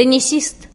теннисист